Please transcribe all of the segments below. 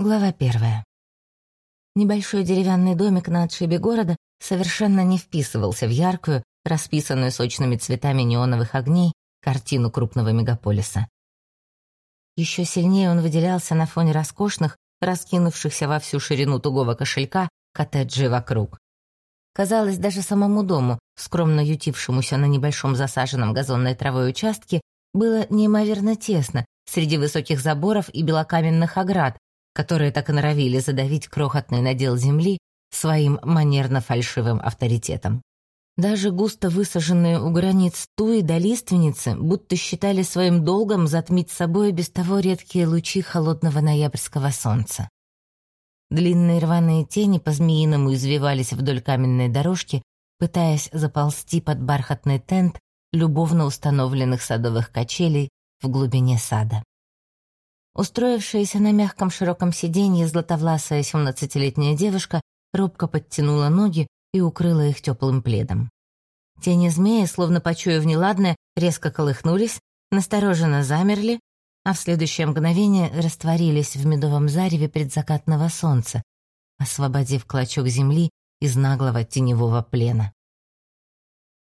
Глава первая. Небольшой деревянный домик на отшибе города совершенно не вписывался в яркую, расписанную сочными цветами неоновых огней, картину крупного мегаполиса. Еще сильнее он выделялся на фоне роскошных, раскинувшихся во всю ширину тугого кошелька, коттеджей вокруг. Казалось, даже самому дому, скромно ютившемуся на небольшом засаженном газонной травой участке, было неимоверно тесно среди высоких заборов и белокаменных оград, которые так и норовили задавить крохотный надел земли своим манерно-фальшивым авторитетом. Даже густо высаженные у границ туи до лиственницы будто считали своим долгом затмить собой без того редкие лучи холодного ноябрьского солнца. Длинные рваные тени по-змеиному извивались вдоль каменной дорожки, пытаясь заползти под бархатный тент любовно установленных садовых качелей в глубине сада. Устроившаяся на мягком широком сиденье златовласая семнадцатилетняя девушка робко подтянула ноги и укрыла их теплым пледом. Тени змеи, словно почуяв неладное, резко колыхнулись, настороженно замерли, а в следующее мгновение растворились в медовом зареве предзакатного солнца, освободив клочок земли из наглого теневого плена.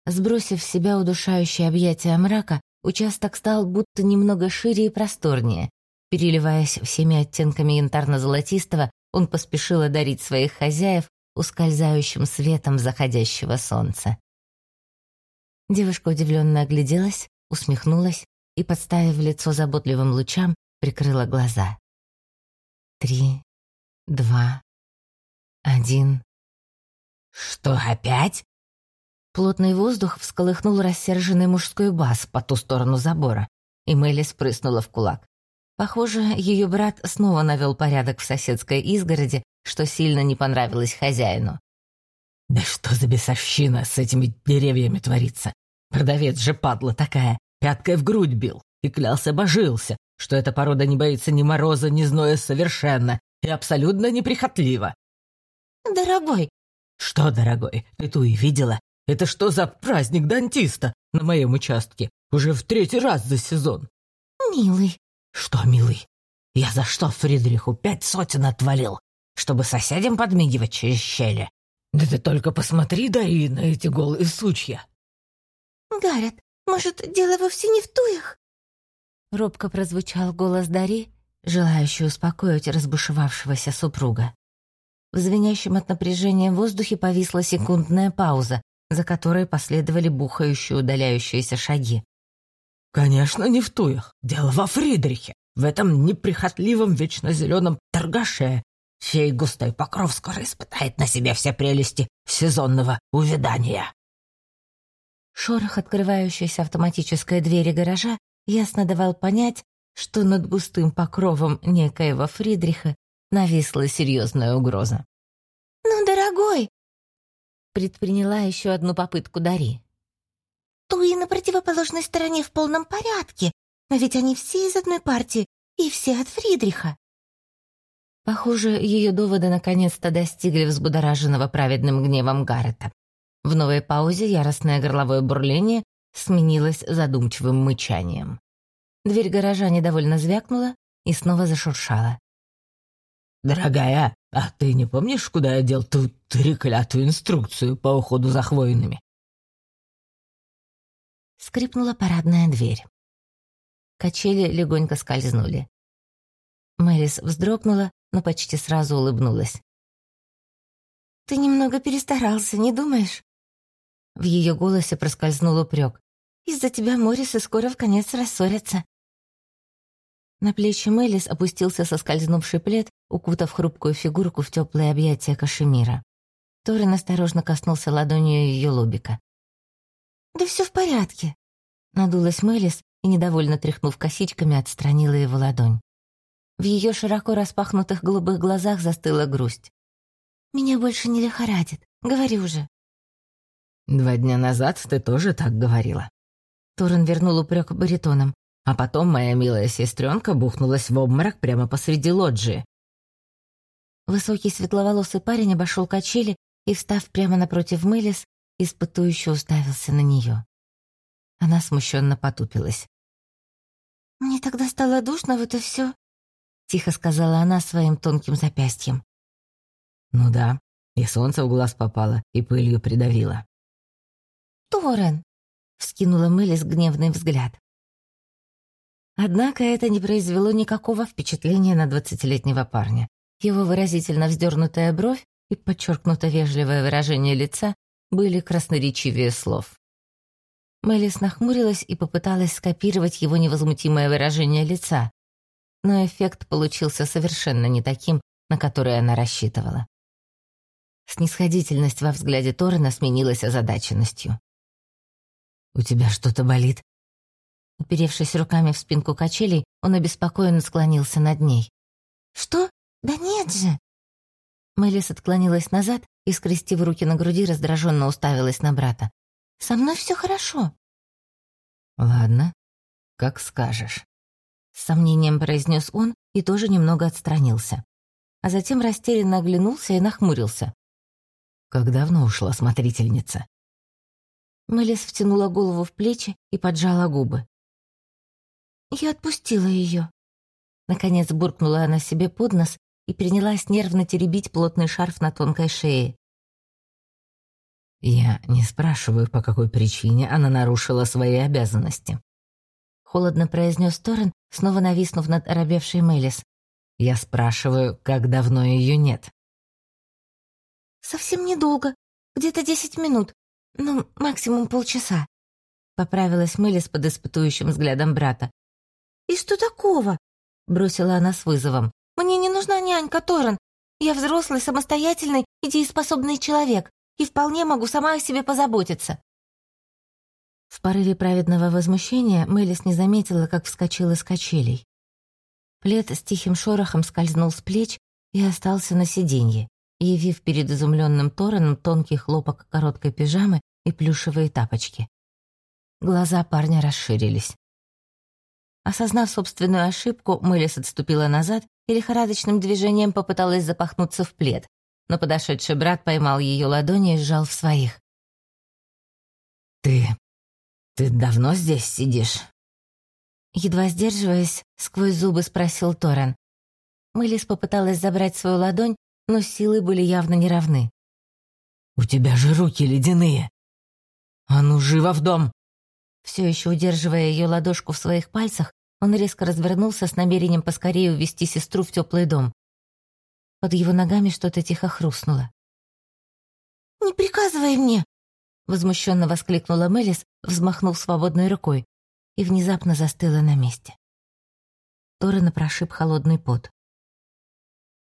Сбросив с себя удушающее объятие мрака, участок стал будто немного шире и просторнее, Переливаясь всеми оттенками янтарно-золотистого, он поспешил одарить своих хозяев ускользающим светом заходящего солнца. Девушка удивленно огляделась, усмехнулась и, подставив лицо заботливым лучам, прикрыла глаза. Три, два, один. «Что, опять?» Плотный воздух всколыхнул рассерженный мужской бас по ту сторону забора, и Мелли спрыснула в кулак. Похоже, ее брат снова навел порядок в соседской изгороди, что сильно не понравилось хозяину. «Да что за бесовщина с этими деревьями творится? Продавец же падла такая, пяткой в грудь бил и клялся-божился, что эта порода не боится ни мороза, ни зноя совершенно и абсолютно неприхотлива». «Дорогой!» «Что, дорогой, ты ту и видела? Это что за праздник дантиста на моем участке? Уже в третий раз за сезон». «Милый, «Что, милый, я за что Фридриху пять сотен отвалил? Чтобы соседям подмигивать через щели? Да ты только посмотри, Дари, на эти голые сучья!» «Гаррет, может, дело вовсе не в туях?» Робко прозвучал голос Дари, желающий успокоить разбушевавшегося супруга. В звенящем от напряжения воздухе повисла секундная пауза, за которой последовали бухающие удаляющиеся шаги. «Конечно, не в туях. Дело во Фридрихе, в этом неприхотливом вечно зеленом торгаше. Сей густой покров скоро испытает на себе все прелести сезонного увядания». Шорох открывающейся автоматической двери гаража ясно давал понять, что над густым покровом некоего Фридриха нависла серьезная угроза. «Ну, дорогой!» Предприняла еще одну попытку Дари. Туи на противоположной стороне в полном порядке, но ведь они все из одной партии, и все от Фридриха. Похоже, ее доводы наконец-то достигли взбудораженного праведным гневом Гаррета. В новой паузе яростное горловое бурление сменилось задумчивым мычанием. Дверь гаража недовольно звякнула и снова зашуршала. «Дорогая, а ты не помнишь, куда я дел ту треклятую инструкцию по уходу за хвойными?» Скрипнула парадная дверь. Качели легонько скользнули. Мэрис вздрогнула, но почти сразу улыбнулась. «Ты немного перестарался, не думаешь?» В ее голосе проскользнул упрек. «Из-за тебя Моррисы скоро в конец рассорятся». На плечи Мэлис опустился соскользнувший плед, укутав хрупкую фигурку в теплое объятие кашемира. Торин осторожно коснулся ладонью ее лобика. «Да все в порядке», — надулась Мелис и, недовольно тряхнув косичками, отстранила его ладонь. В ее широко распахнутых голубых глазах застыла грусть. «Меня больше не лихорадит, говори уже». «Два дня назад ты тоже так говорила». Торрен вернул упрек баритоном. А потом моя милая сестренка бухнулась в обморок прямо посреди лоджии. Высокий светловолосый парень обошел качели и, встав прямо напротив Мелис, испытующе уставился на нее. Она смущенно потупилась. «Мне тогда стало душно, вот и все. тихо сказала она своим тонким запястьем. «Ну да, и солнце в глаз попало, и пылью придавило». «Торрен!» — вскинула Мэлис гневный взгляд. Однако это не произвело никакого впечатления на двадцатилетнего парня. Его выразительно вздернутая бровь и подчеркнуто вежливое выражение лица были красноречивее слов. Мэлис нахмурилась и попыталась скопировать его невозмутимое выражение лица, но эффект получился совершенно не таким, на который она рассчитывала. Снисходительность во взгляде Торрена сменилась озадаченностью. «У тебя что-то болит?» Уперевшись руками в спинку качелей, он обеспокоенно склонился над ней. «Что? Да нет же!» Мэлис отклонилась назад и, скрестив руки на груди, раздраженно уставилась на брата. «Со мной все хорошо». «Ладно, как скажешь», — с сомнением произнес он и тоже немного отстранился. А затем растерянно оглянулся и нахмурился. «Как давно ушла смотрительница?» Мэлис втянула голову в плечи и поджала губы. Я отпустила ее. Наконец буркнула она себе под нос и принялась нервно теребить плотный шарф на тонкой шее. «Я не спрашиваю, по какой причине она нарушила свои обязанности», — холодно произнес Торрен, снова нависнув над оробевшей Мелис. «Я спрашиваю, как давно ее нет?» «Совсем недолго, где-то десять минут, ну, максимум полчаса», — поправилась Мелис под испытующим взглядом брата. «И что такого?» — бросила она с вызовом. «Мне не нужна нянька, Торрен. Я взрослый, самостоятельный и дееспособный человек, и вполне могу сама о себе позаботиться». В порыве праведного возмущения Мэлис не заметила, как вскочила с качелей. Плед с тихим шорохом скользнул с плеч и остался на сиденье, явив перед изумленным Тореном тонкий хлопок короткой пижамы и плюшевые тапочки. Глаза парня расширились. Осознав собственную ошибку, Мэлис отступила назад и лихорадочным движением попыталась запахнуться в плед, но подошедший брат поймал ее ладони и сжал в своих. «Ты... ты давно здесь сидишь?» Едва сдерживаясь, сквозь зубы спросил Торрен. Мэлис попыталась забрать свою ладонь, но силы были явно неравны. «У тебя же руки ледяные! А ну, живо в дом!» Все еще удерживая ее ладошку в своих пальцах, он резко развернулся с намерением поскорее увести сестру в теплый дом. Под его ногами что-то тихо хрустнуло. «Не приказывай мне!» Возмущенно воскликнула Мелис, взмахнув свободной рукой, и внезапно застыла на месте. Торрена прошиб холодный пот.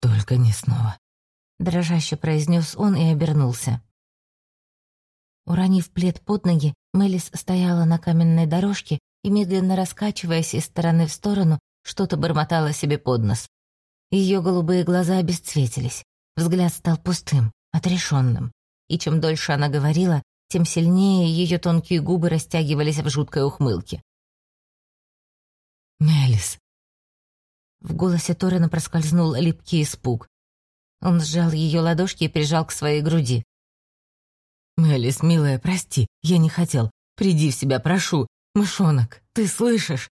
«Только не снова», — дрожаще произнес он и обернулся. Уронив плед под ноги, Мелис стояла на каменной дорожке и, медленно раскачиваясь из стороны в сторону, что-то бормотала себе под нос. Ее голубые глаза обесцветились, взгляд стал пустым, отрешенным. И чем дольше она говорила, тем сильнее ее тонкие губы растягивались в жуткой ухмылке. «Мелис!» В голосе Торрена проскользнул липкий испуг. Он сжал ее ладошки и прижал к своей груди. «Мелис, милая, прости, я не хотел. Приди в себя, прошу. Мышонок, ты слышишь?»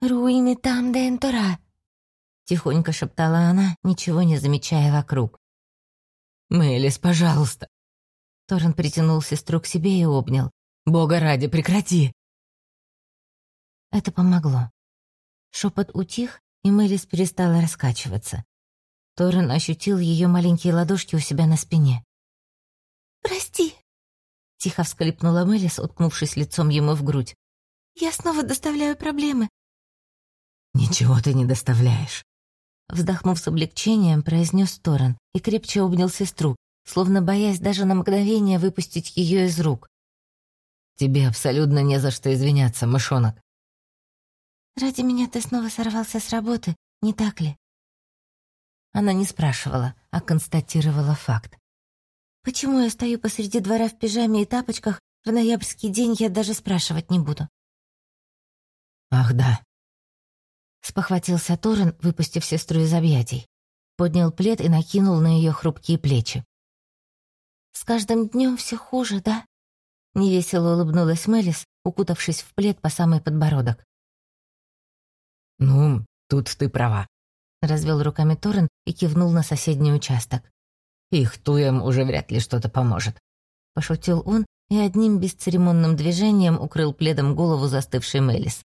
«Руины там дентора», — тихонько шептала она, ничего не замечая вокруг. «Мелис, пожалуйста». Торрен притянул сестру к себе и обнял. «Бога ради, прекрати!» Это помогло. Шепот утих, и Мелис перестала раскачиваться. Торрен ощутил ее маленькие ладошки у себя на спине. «Прости», — тихо всклипнула Мелис, уткнувшись лицом ему в грудь. «Я снова доставляю проблемы». «Ничего ты не доставляешь», — вздохнув с облегчением, произнес Торрен и крепче обнял сестру, словно боясь даже на мгновение выпустить ее из рук. «Тебе абсолютно не за что извиняться, мышонок». «Ради меня ты снова сорвался с работы, не так ли?» Она не спрашивала, а констатировала факт. Почему я стою посреди двора в пижаме и тапочках, в ноябрьский день я даже спрашивать не буду. Ах, да. Спохватился Торрен, выпустив сестру из объятий. Поднял плед и накинул на ее хрупкие плечи. «С каждым днем все хуже, да?» Невесело улыбнулась Мелис, укутавшись в плед по самый подбородок. «Ну, тут ты права», — развел руками Торрен и кивнул на соседний участок. «Их туям уже вряд ли что-то поможет», — пошутил он и одним бесцеремонным движением укрыл пледом голову застывшей Мелис.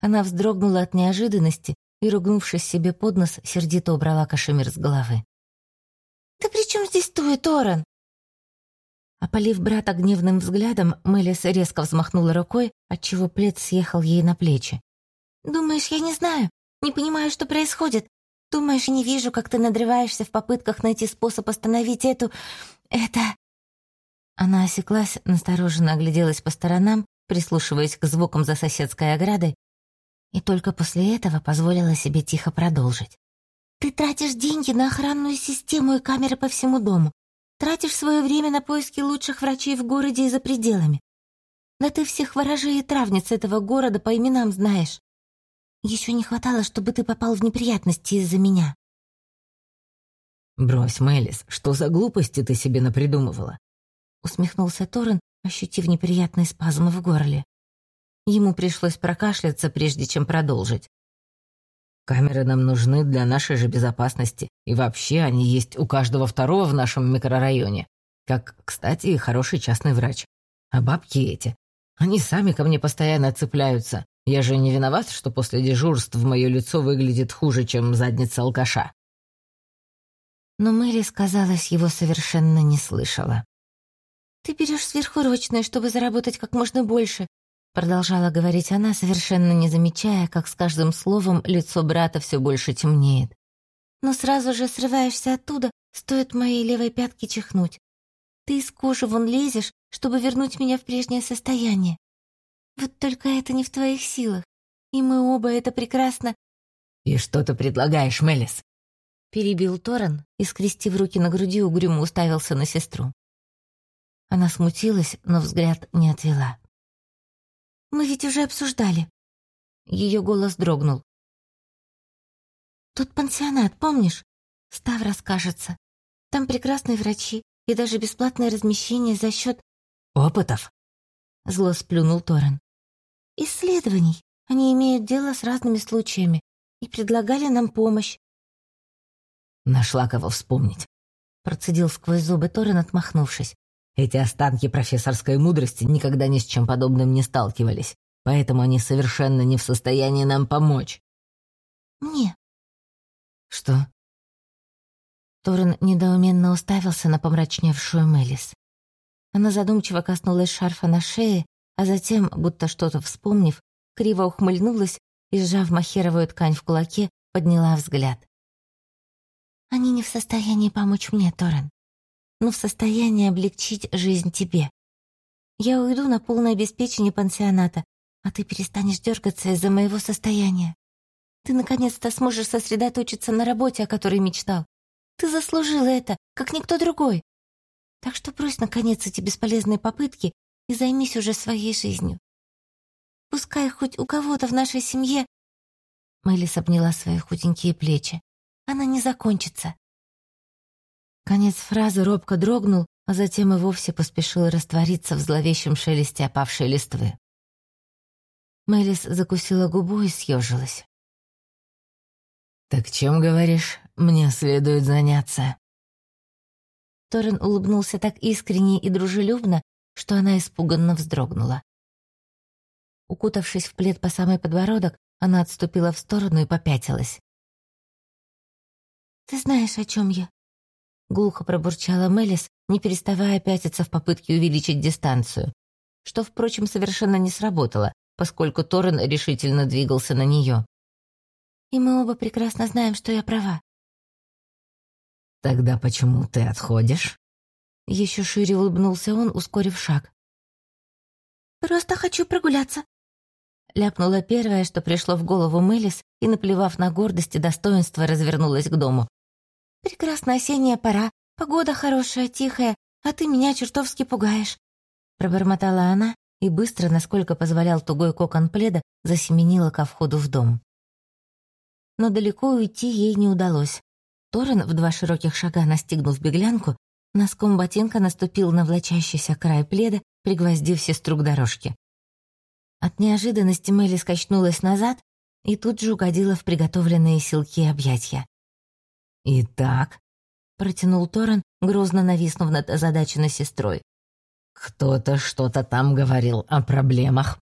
Она вздрогнула от неожиданности и, ругнувшись себе под нос, сердито убрала кашемир с головы. «Да при чем здесь Туи, Торрен?» Опалив брата гневным взглядом, Мелис резко взмахнула рукой, отчего плед съехал ей на плечи. «Думаешь, я не знаю? Не понимаю, что происходит? Думаешь, не вижу, как ты надрываешься в попытках найти способ остановить эту... это...» Она осеклась, настороженно огляделась по сторонам, прислушиваясь к звукам за соседской оградой, и только после этого позволила себе тихо продолжить. «Ты тратишь деньги на охранную систему и камеры по всему дому. Тратишь свое время на поиски лучших врачей в городе и за пределами. Да ты всех ворожей и травниц этого города по именам знаешь. Еще не хватало, чтобы ты попал в неприятности из-за меня». «Брось, Мелис, что за глупости ты себе напридумывала?» Усмехнулся Торрен, ощутив неприятный спазм в горле. Ему пришлось прокашляться, прежде чем продолжить. Камеры нам нужны для нашей же безопасности, и вообще они есть у каждого второго в нашем микрорайоне. Как, кстати, и хороший частный врач. А бабки эти, они сами ко мне постоянно цепляются. Я же не виноват, что после дежурств мое лицо выглядит хуже, чем задница алкаша. Но Мэри, казалось, его совершенно не слышала. «Ты берешь сверхурочные, чтобы заработать как можно больше», продолжала говорить она, совершенно не замечая, как с каждым словом лицо брата все больше темнеет. «Но сразу же срываешься оттуда, стоит моей левой пятке чихнуть. Ты из кожи вон лезешь, чтобы вернуть меня в прежнее состояние. Вот только это не в твоих силах, и мы оба это прекрасно...» «И что ты предлагаешь, Мелис?» Перебил Торрен и, скрестив руки на груди, угрюмо уставился на сестру. Она смутилась, но взгляд не отвела. Мы ведь уже обсуждали». Ее голос дрогнул. «Тот пансионат, помнишь? Став расскажется. Там прекрасные врачи и даже бесплатное размещение за счет «Опытов?» Зло сплюнул Торрен. «Исследований. Они имеют дело с разными случаями и предлагали нам помощь». «Нашла кого вспомнить», — процедил сквозь зубы Торрен, отмахнувшись. Эти останки профессорской мудрости никогда ни с чем подобным не сталкивались, поэтому они совершенно не в состоянии нам помочь. Мне. Что? Торрен недоуменно уставился на помрачневшую Мелис. Она задумчиво коснулась шарфа на шее, а затем, будто что-то вспомнив, криво ухмыльнулась и, сжав махеровую ткань в кулаке, подняла взгляд. «Они не в состоянии помочь мне, Торрен но в состоянии облегчить жизнь тебе. Я уйду на полное обеспечение пансионата, а ты перестанешь дергаться из-за моего состояния. Ты наконец-то сможешь сосредоточиться на работе, о которой мечтал. Ты заслужил это, как никто другой. Так что брось, наконец, эти бесполезные попытки и займись уже своей жизнью. Пускай хоть у кого-то в нашей семье...» Мэлис обняла свои худенькие плечи. «Она не закончится. Конец фразы робко дрогнул, а затем и вовсе поспешил раствориться в зловещем шелесте опавшей листвы. Мэлис закусила губу и съежилась. «Так чем, говоришь, мне следует заняться?» Торрен улыбнулся так искренне и дружелюбно, что она испуганно вздрогнула. Укутавшись в плед по самый подбородок, она отступила в сторону и попятилась. «Ты знаешь, о чем я?» Глухо пробурчала Мелис, не переставая пятиться в попытке увеличить дистанцию, что, впрочем, совершенно не сработало, поскольку Торрен решительно двигался на нее. «И мы оба прекрасно знаем, что я права». «Тогда почему ты отходишь?» Еще шире улыбнулся он, ускорив шаг. «Просто хочу прогуляться», ляпнула первое, что пришло в голову Мелис, и, наплевав на гордость и достоинство, развернулась к дому. «Прекрасная осенняя пора, погода хорошая, тихая, а ты меня чертовски пугаешь», пробормотала она и быстро, насколько позволял тугой кокон пледа, засеменила ко входу в дом. Но далеко уйти ей не удалось. Торрен, в два широких шага настигнув беглянку, носком ботинка наступил на влачащийся край пледа, пригвоздив сестру к дорожке. От неожиданности Мелли скачнулась назад и тут же угодила в приготовленные силки объятья. «Итак», — протянул Торрен, грозно нависнув над озадаченной сестрой. «Кто-то что-то там говорил о проблемах».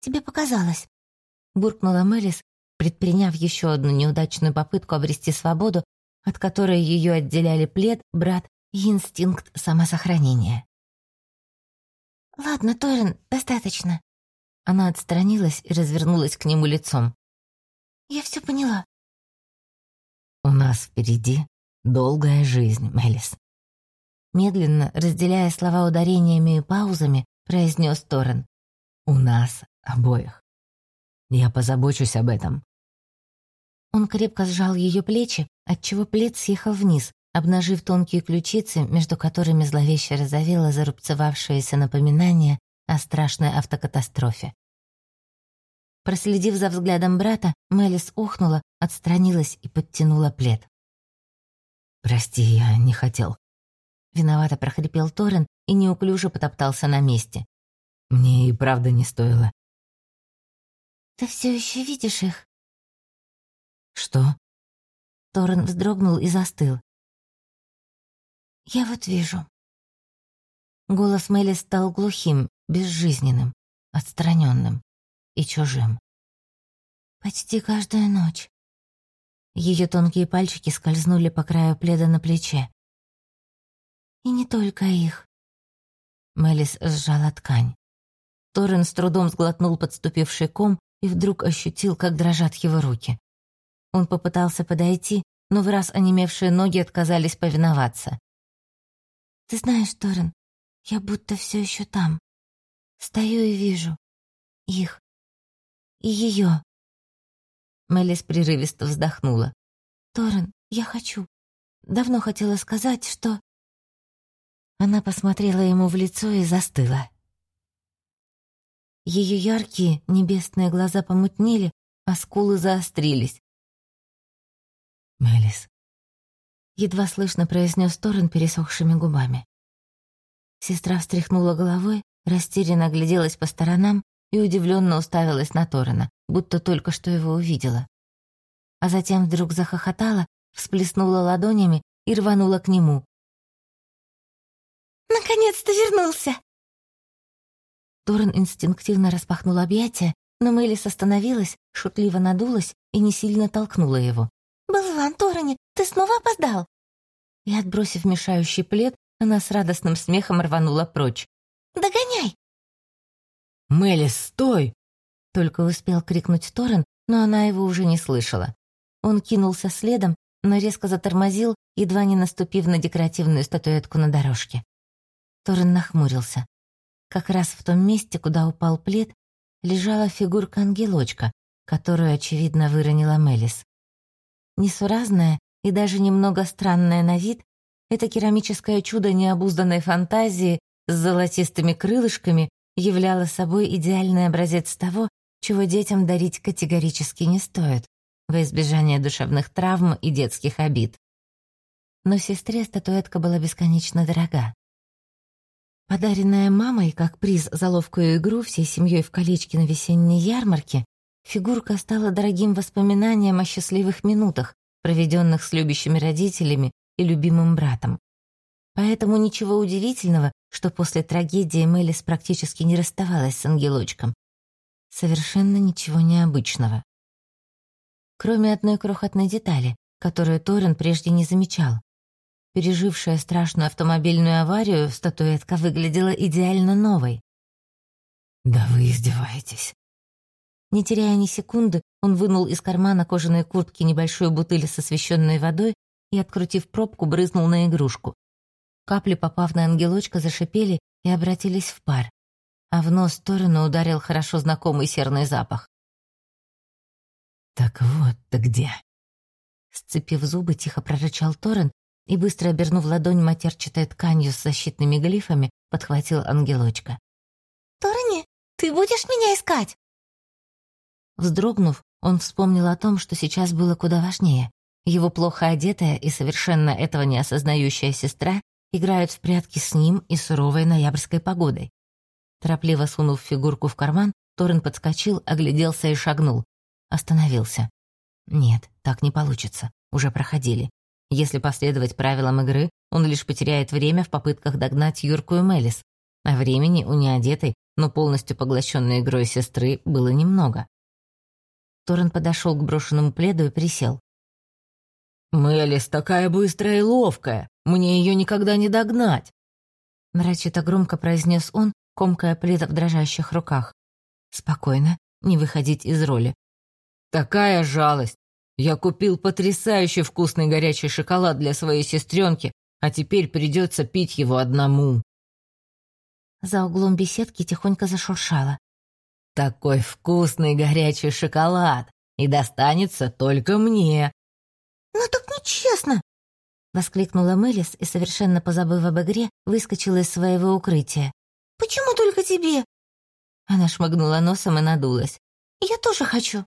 «Тебе показалось», — буркнула Мелис, предприняв еще одну неудачную попытку обрести свободу, от которой ее отделяли плед, брат инстинкт самосохранения. «Ладно, Торрен, достаточно». Она отстранилась и развернулась к нему лицом. «Я все поняла». «У нас впереди долгая жизнь, Мелис». Медленно, разделяя слова ударениями и паузами, произнес Торрен. «У нас обоих. Я позабочусь об этом». Он крепко сжал ее плечи, отчего плед съехал вниз, обнажив тонкие ключицы, между которыми зловеще разовело зарубцевавшееся напоминание о страшной автокатастрофе. Проследив за взглядом брата, Мелис ухнула, отстранилась и подтянула плед. «Прости, я не хотел». Виновато прохрипел Торрен и неуклюже потоптался на месте. «Мне и правда не стоило». «Ты все еще видишь их?» «Что?» Торрен вздрогнул и застыл. «Я вот вижу». Голос Мелли стал глухим, безжизненным, отстраненным и чужим. «Почти каждая ночь». Ее тонкие пальчики скользнули по краю пледа на плече. «И не только их». Мелис сжала ткань. Торрен с трудом сглотнул подступивший ком и вдруг ощутил, как дрожат его руки. Он попытался подойти, но в раз онемевшие ноги отказались повиноваться. Ты знаешь, Торрен, я будто все еще там. Стою и вижу. Их. И ее. Мелис прерывисто вздохнула. Торрен, я хочу. Давно хотела сказать, что... Она посмотрела ему в лицо и застыла. Ее яркие небесные глаза помутнели, а скулы заострились. Мелис, едва слышно произнес Торрен пересохшими губами. Сестра встряхнула головой, растерянно огляделась по сторонам и удивленно уставилась на Торрена, будто только что его увидела. А затем вдруг захохотала, всплеснула ладонями и рванула к нему. «Наконец-то вернулся!» Торрен инстинктивно распахнул объятия, но Мелис остановилась, шутливо надулась и не сильно толкнула его. «Болван, Торрени, ты снова опоздал!» И, отбросив мешающий плед, она с радостным смехом рванула прочь. «Догоняй!» «Мелис, стой!» Только успел крикнуть Торрен, но она его уже не слышала. Он кинулся следом, но резко затормозил, едва не наступив на декоративную статуэтку на дорожке. Торрен нахмурился. Как раз в том месте, куда упал плед, лежала фигурка ангелочка, которую, очевидно, выронила Мелис. Несуразная и даже немного странная на вид, это керамическое чудо необузданной фантазии с золотистыми крылышками являло собой идеальный образец того, чего детям дарить категорически не стоит, во избежание душевных травм и детских обид. Но сестре статуэтка была бесконечно дорога. Подаренная мамой как приз за ловкую игру всей семьей в колечке на весенней ярмарке, фигурка стала дорогим воспоминанием о счастливых минутах, проведенных с любящими родителями и любимым братом. Поэтому ничего удивительного, что после трагедии Мелис практически не расставалась с ангелочком. Совершенно ничего необычного. Кроме одной крохотной детали, которую Торрен прежде не замечал. Пережившая страшную автомобильную аварию, статуэтка выглядела идеально новой. «Да вы издеваетесь», не теряя ни секунды, он вынул из кармана кожаной куртки небольшую бутыль с освещенной водой и, открутив пробку, брызнул на игрушку. Капли, попав на ангелочка, зашипели и обратились в пар, а в нос сторону ударил хорошо знакомый серный запах. «Так вот ты где!» Сцепив зубы, тихо прорычал Торрен и, быстро обернув ладонь матерчатой тканью с защитными глифами, подхватил ангелочка. «Торрени, ты будешь меня искать?» Вздрогнув, он вспомнил о том, что сейчас было куда важнее. Его плохо одетая и совершенно этого не осознающая сестра играют в прятки с ним и суровой ноябрьской погодой. Торопливо сунув фигурку в карман, Торрен подскочил, огляделся и шагнул. Остановился. Нет, так не получится. Уже проходили. Если последовать правилам игры, он лишь потеряет время в попытках догнать Юрку и Мелис. А времени у неодетой, но полностью поглощенной игрой сестры было немного. Торрен подошел к брошенному пледу и присел. «Мелис такая быстрая и ловкая! Мне ее никогда не догнать!» Нарочито громко произнес он, комкая плед в дрожащих руках. «Спокойно, не выходить из роли». «Такая жалость! Я купил потрясающе вкусный горячий шоколад для своей сестренки, а теперь придется пить его одному». За углом беседки тихонько зашуршало. «Такой вкусный горячий шоколад! И достанется только мне!» «Ну так нечестно!» Воскликнула Мелис и, совершенно позабыв об игре, выскочила из своего укрытия. «Почему только тебе?» Она шмыгнула носом и надулась. «Я тоже хочу».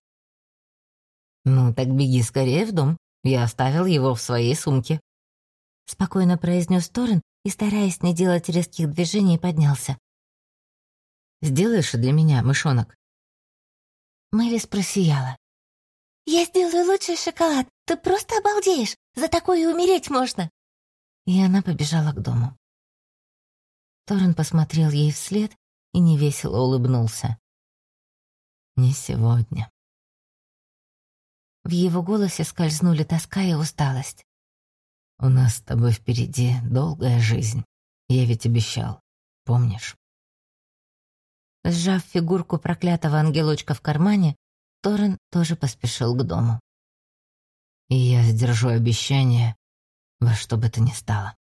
«Ну, так беги скорее в дом. Я оставил его в своей сумке». Спокойно произнес Торрен и, стараясь не делать резких движений, поднялся. «Сделаешь для меня, мышонок?» Мэлис просияла. «Я сделаю лучший шоколад. Ты просто обалдеешь. За такое и умереть можно!» И она побежала к дому. Торрен посмотрел ей вслед и невесело улыбнулся. «Не сегодня». В его голосе скользнули тоска и усталость. «У нас с тобой впереди долгая жизнь. Я ведь обещал. Помнишь?» Сжав фигурку проклятого ангелочка в кармане, Торрен тоже поспешил к дому. И я сдержу обещание во что бы то ни стало.